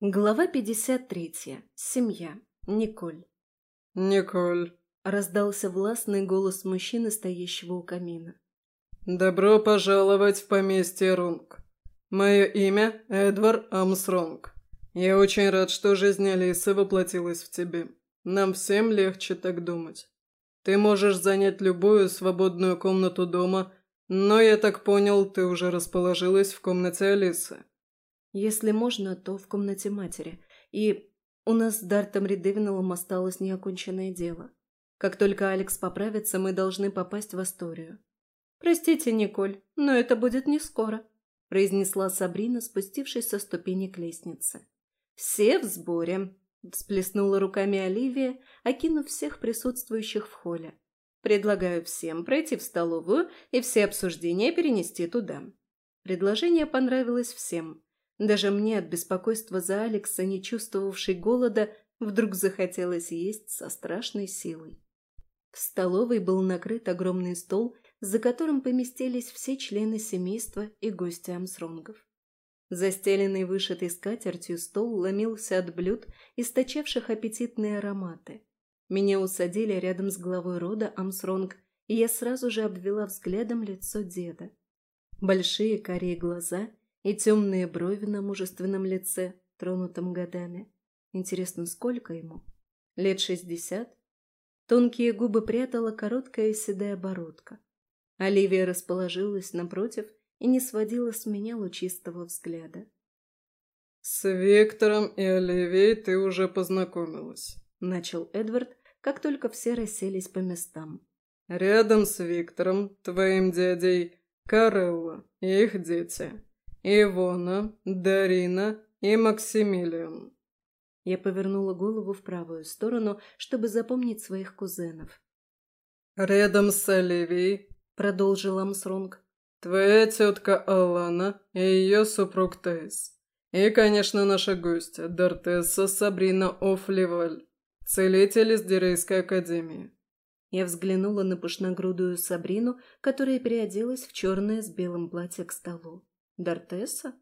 Глава 53. Семья. Николь. «Николь, Раздался властный голос мужчины, стоящего у камина. добро пожаловать в поместье Рунг. Мое имя Эдвард Амсронг. Я очень рад, что жизнь Алисы воплотилась в тебе. Нам всем легче так думать. Ты можешь занять любую свободную комнату дома, но, я так понял, ты уже расположилась в комнате Алисы. Если можно, то в комнате матери. И у нас с Дартом Редевиналом осталось неоконченное дело. Как только Алекс поправится, мы должны попасть в Асторию. «Простите, Николь, но это будет не скоро», – произнесла Сабрина, спустившись со ступени к лестнице. «Все в сборе», – всплеснула руками Оливия, окинув всех присутствующих в холле. «Предлагаю всем пройти в столовую и все обсуждения перенести туда». Предложение понравилось всем. Даже мне от беспокойства за Алекса, не чувствовавшей голода, вдруг захотелось есть со страшной силой. В столовой был накрыт огромный стол, за которым поместились все члены семейства и гости Амсронгов. Застеленный вышитой скатертью стол ломился от блюд, источавших аппетитные ароматы. Меня усадили рядом с главой рода Амсронг, и я сразу же обвела взглядом лицо деда. Большие карие глаза и темные брови на мужественном лице, тронутом годами. Интересно, сколько ему? Лет шестьдесят? Тонкие губы прятала короткая седая бородка. Оливия расположилась напротив и не сводила с меня лучистого взгляда. «С Виктором и Оливией ты уже познакомилась», — начал Эдвард, как только все расселись по местам. «Рядом с Виктором, твоим дядей, Карелла и их дети. Ивона, Дарина и Максимилиан». Я повернула голову в правую сторону, чтобы запомнить своих кузенов. «Рядом с Оливией», — продолжил Амсронг, «твоя тетка Алана и ее супруг Тейс. И, конечно, наша гостья, Дартесса Сабрина Офливаль, целитель из Дирейской академии». Я взглянула на пышногрудую Сабрину, которая переоделась в черное с белым платье к столу. Дартесса?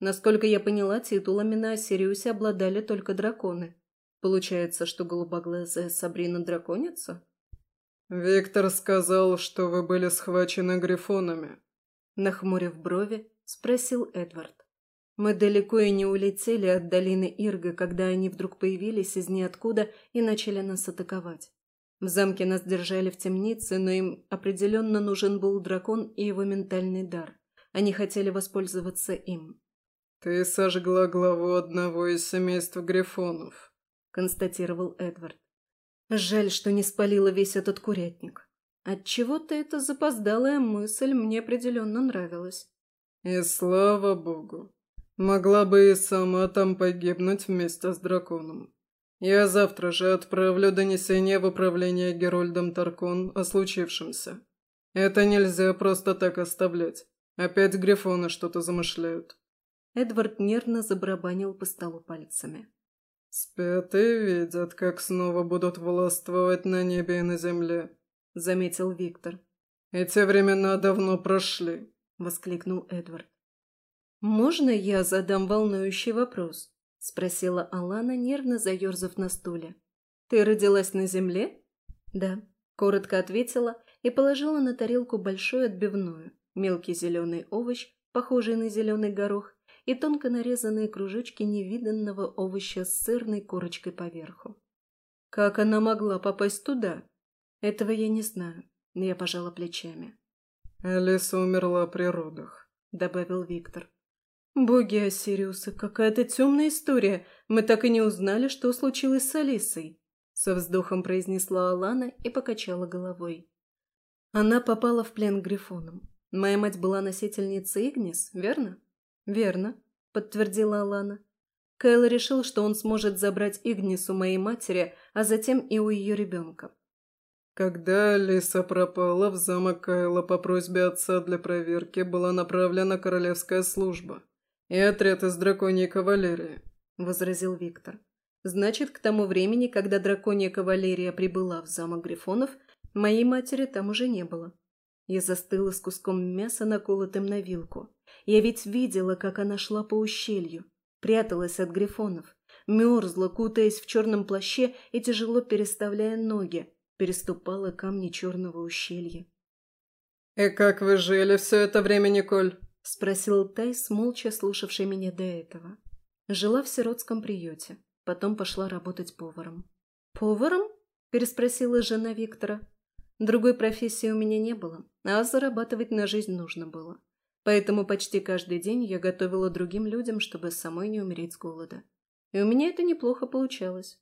Насколько я поняла, титулами на Осириусе обладали только драконы. Получается, что голубоглазая Сабрина драконица? «Виктор сказал, что вы были схвачены грифонами», — нахмурив брови, спросил Эдвард. Мы далеко и не улетели от долины Ирга, когда они вдруг появились из ниоткуда и начали нас атаковать. В замке нас держали в темнице, но им определенно нужен был дракон и его ментальный дар. Они хотели воспользоваться им. «Ты сожгла главу одного из семейств Грифонов», — констатировал Эдвард. «Жаль, что не спалила весь этот курятник. Отчего-то эта запоздалая мысль мне определенно нравилась». «И слава богу. Могла бы и сама там погибнуть вместе с драконом. Я завтра же отправлю донесение в управление Герольдом Таркон о случившемся. Это нельзя просто так оставлять. Опять Грифоны что-то замышляют». Эдвард нервно забарабанил по столу пальцами. «Спят и видят, как снова будут властвовать на небе и на земле», — заметил Виктор. «Эти времена давно прошли», — воскликнул Эдвард. «Можно я задам волнующий вопрос?» — спросила Алана, нервно заерзав на стуле. «Ты родилась на земле?» «Да», — коротко ответила и положила на тарелку большую отбивную, мелкий зеленый овощ, похожий на зеленый горох, и тонко нарезанные кружочки невиданного овоща с сырной корочкой поверху. Как она могла попасть туда? Этого я не знаю, но я пожала плечами. «Алиса умерла при родах», — добавил Виктор. «Боги Осириуса, какая-то темная история. Мы так и не узнали, что случилось с Алисой», — со вздохом произнесла Алана и покачала головой. Она попала в плен к Грифонам. Моя мать была носительницей Игнис, верно? «Верно», — подтвердила Алана. Кайл решил, что он сможет забрать Игнис у моей матери, а затем и у ее ребенка. Когда Алиса пропала, в замок Кайла по просьбе отца для проверки была направлена королевская служба и отряд из драконьей кавалерии, — возразил Виктор. Значит, к тому времени, когда драконья кавалерия прибыла в замок Грифонов, моей матери там уже не было. Я застыла с куском мяса, наколотым на вилку. Я ведь видела, как она шла по ущелью. пряталась от грифонов, мерзла, кутаясь в черном плаще и тяжело переставляя ноги, переступала камни черного ущелья. «И как вы жили все это время, Николь?» – спросил Тайс, молча слушавший меня до этого. Жила в сиротском приюте, потом пошла работать поваром. «Поваром?» – переспросила жена Виктора. Другой профессии у меня не было, а зарабатывать на жизнь нужно было. Поэтому почти каждый день я готовила другим людям, чтобы самой не умереть с голода. И у меня это неплохо получалось.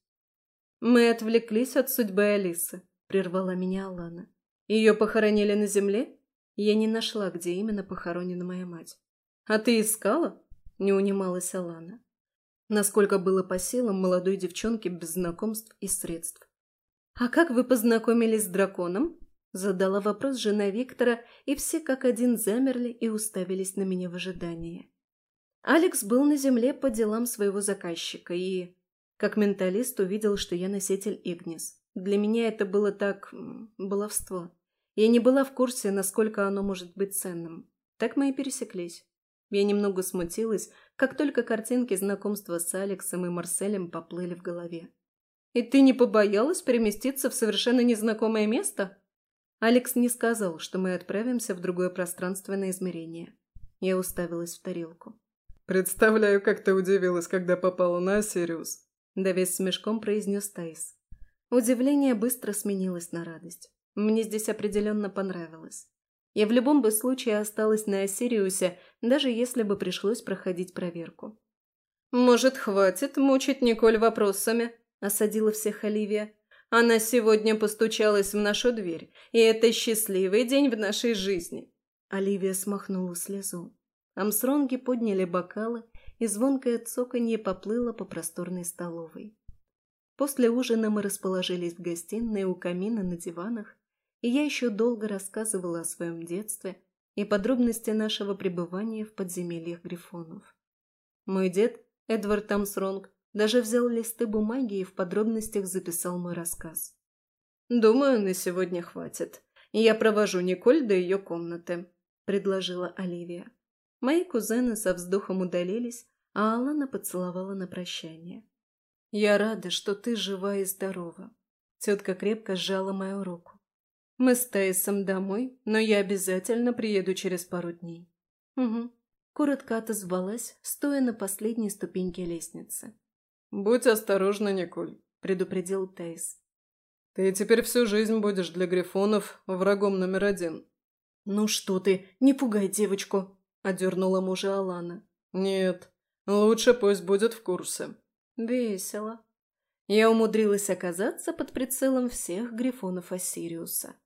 «Мы отвлеклись от судьбы Алисы», — прервала меня Алана. «Ее похоронили на земле?» Я не нашла, где именно похоронена моя мать. «А ты искала?» — не унималась Алана. Насколько было по силам молодой девчонке без знакомств и средств. «А как вы познакомились с драконом?» Задала вопрос жена Виктора, и все как один замерли и уставились на меня в ожидании. Алекс был на земле по делам своего заказчика и, как менталист, увидел, что я носитель Игнис. Для меня это было так... баловство. Я не была в курсе, насколько оно может быть ценным. Так мы и пересеклись. Я немного смутилась, как только картинки знакомства с Алексом и Марселем поплыли в голове. «И ты не побоялась переместиться в совершенно незнакомое место?» Алекс не сказал, что мы отправимся в другое пространственное измерение. Я уставилась в тарелку. «Представляю, как ты удивилась, когда попала на Сириус», — да весь смешком произнес Тайс. Удивление быстро сменилось на радость. Мне здесь определенно понравилось. Я в любом бы случае осталась на Осириусе, даже если бы пришлось проходить проверку. «Может, хватит мучить Николь вопросами?» – осадила всех Оливия. Она сегодня постучалась в нашу дверь, и это счастливый день в нашей жизни». Оливия смахнула слезу. Амстронги подняли бокалы, и звонкое цоканье поплыло по просторной столовой. После ужина мы расположились в гостиной у камина на диванах, и я еще долго рассказывала о своем детстве и подробности нашего пребывания в подземельях Грифонов. Мой дед, Эдвард Амстронг, даже взял листы бумаги и в подробностях записал мой рассказ. «Думаю, на сегодня хватит. Я провожу Николь до ее комнаты», – предложила Оливия. Мои кузены со вздохом удалились, а Алана поцеловала на прощание. «Я рада, что ты жива и здорова». Тетка крепко сжала мою руку. «Мы с Тейсом домой, но я обязательно приеду через пару дней». «Угу», – коротко отозвалась, стоя на последней ступеньке лестницы. «Будь осторожна, Николь», — предупредил Тейс. «Ты теперь всю жизнь будешь для грифонов врагом номер один». «Ну что ты, не пугай девочку», — одернула мужа Алана. «Нет, лучше пусть будет в курсе». «Весело». Я умудрилась оказаться под прицелом всех грифонов Осириуса.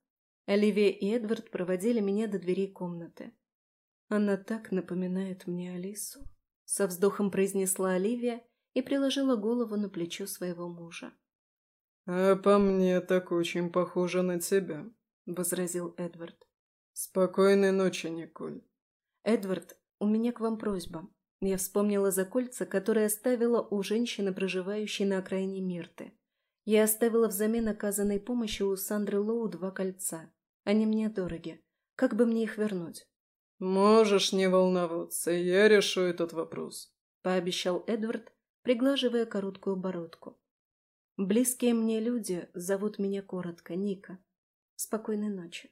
Оливия и Эдвард проводили меня до дверей комнаты. «Она так напоминает мне Алису», — со вздохом произнесла Оливия и приложила голову на плечо своего мужа. «А по мне так очень похоже на тебя», — возразил Эдвард. «Спокойной ночи, Николь». «Эдвард, у меня к вам просьба. Я вспомнила за кольца, которые оставила у женщины, проживающей на окраине Мирты. Я оставила взамен оказанной помощи у Сандры Лоу два кольца. Они мне дороги. Как бы мне их вернуть?» «Можешь не волноваться, я решу этот вопрос», — пообещал Эдвард, приглаживая короткую бородку. Близкие мне люди зовут меня коротко Ника. Спокойной ночи.